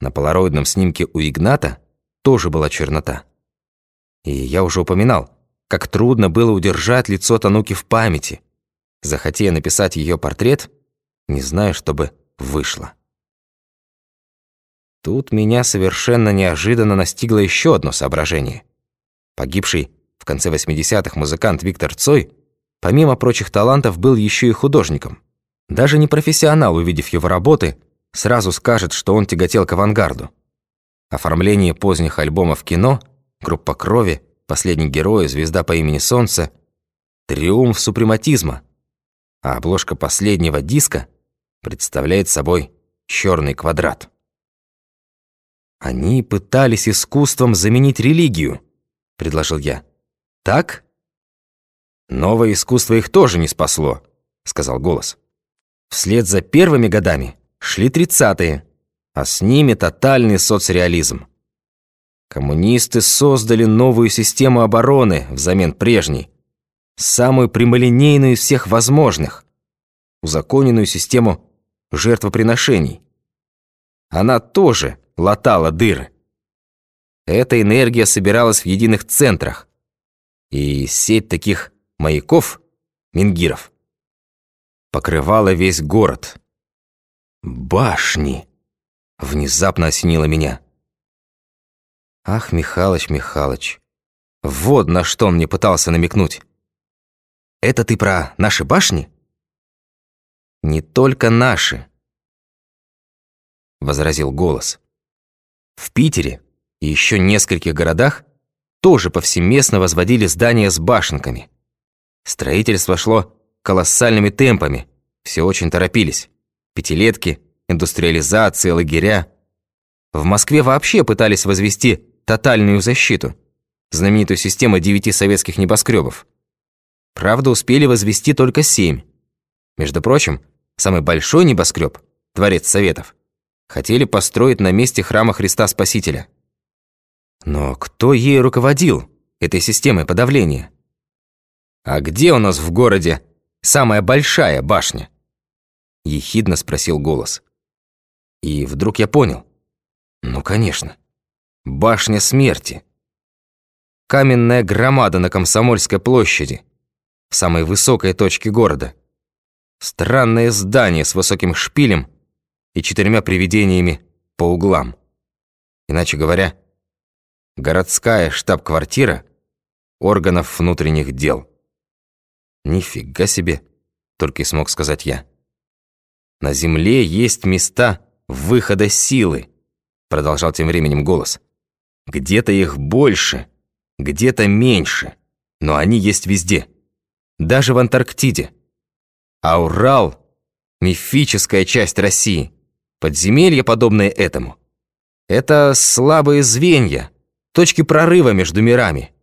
На полароидном снимке у Игната тоже была чернота. И я уже упоминал, как трудно было удержать лицо Тануки в памяти. Захотея написать ее портрет, не знаю, чтобы вышло. Тут меня совершенно неожиданно настигло еще одно соображение. Погибший в конце 80-х музыкант Виктор Цой, помимо прочих талантов, был еще и художником. Даже не профессионал, увидев его работы, сразу скажет, что он тяготел к авангарду. Оформление поздних альбомов кино, группа крови, последний герой, звезда по имени Солнце, триумф супрематизма. А обложка последнего диска представляет собой черный квадрат. «Они пытались искусством заменить религию», — предложил я. «Так?» «Новое искусство их тоже не спасло», — сказал голос. Вслед за первыми годами шли тридцатые, а с ними тотальный соцреализм. Коммунисты создали новую систему обороны взамен прежней, самую прямолинейную из всех возможных, узаконенную систему жертвоприношений. Она тоже латала дыры. Эта энергия собиралась в единых центрах, и сеть таких маяков, мингиров, покрывала весь город. Башни! Внезапно осенило меня. Ах, Михалыч, Михалыч, вот на что он мне пытался намекнуть. Это ты про наши башни? Не только наши, возразил голос. В Питере и еще нескольких городах тоже повсеместно возводили здания с башенками. Строительство шло колоссальными темпами, все очень торопились. Пятилетки, индустриализация, лагеря. В Москве вообще пытались возвести тотальную защиту, знаменитую систему девяти советских небоскребов. Правда, успели возвести только семь. Между прочим, самый большой небоскреб, Дворец Советов, хотели построить на месте храма Христа Спасителя. Но кто ей руководил, этой системой подавления? «А где у нас в городе самая большая башня?» Ехидно спросил голос. И вдруг я понял. Ну, конечно. Башня смерти. Каменная громада на Комсомольской площади, в самой высокой точке города. Странное здание с высоким шпилем и четырьмя привидениями по углам. Иначе говоря, городская штаб-квартира органов внутренних дел. Нифига себе, только и смог сказать я. На земле есть места выхода силы, продолжал тем временем голос. Где-то их больше, где-то меньше, но они есть везде. Даже в Антарктиде. А Урал — мифическая часть России. Подземелья, подобные этому. Это слабые звенья, точки прорыва между мирами.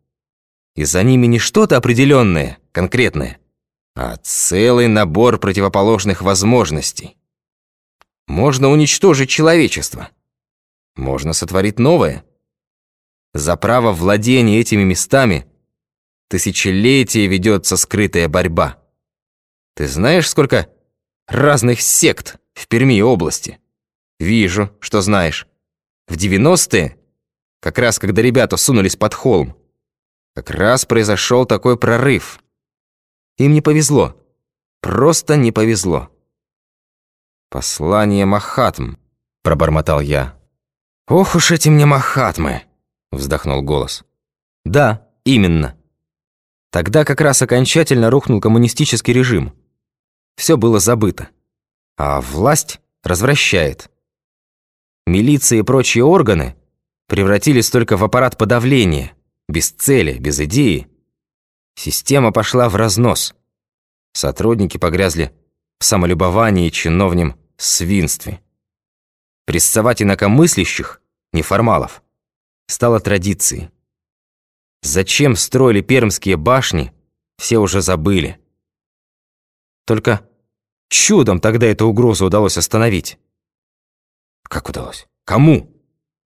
И за ними не что-то определенное, конкретное, а целый набор противоположных возможностей. Можно уничтожить человечество. Можно сотворить новое. За право владения этими местами тысячелетия ведется скрытая борьба. Ты знаешь, сколько разных сект в Перми области? Вижу, что знаешь. В 90-е, как раз когда ребята сунулись под холм, как раз произошел такой прорыв. Им не повезло. Просто не повезло. «Послание Махатм», — пробормотал я. «Ох уж эти мне Махатмы», — вздохнул голос. «Да, именно. Тогда как раз окончательно рухнул коммунистический режим. Все было забыто. А власть развращает. Милиция и прочие органы превратились только в аппарат подавления, без цели, без идеи. Система пошла в разнос. Сотрудники погрязли в самолюбовании и чиновнем свинстве. Прессовать инакомыслящих, неформалов, стало традицией. Зачем строили пермские башни, все уже забыли. Только чудом тогда эту угрозу удалось остановить. Как удалось? Кому?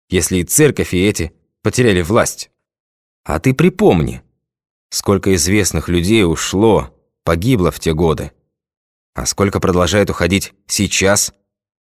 Если и церковь, и эти потеряли власть. А ты припомни, сколько известных людей ушло, погибло в те годы. А сколько продолжает уходить сейчас?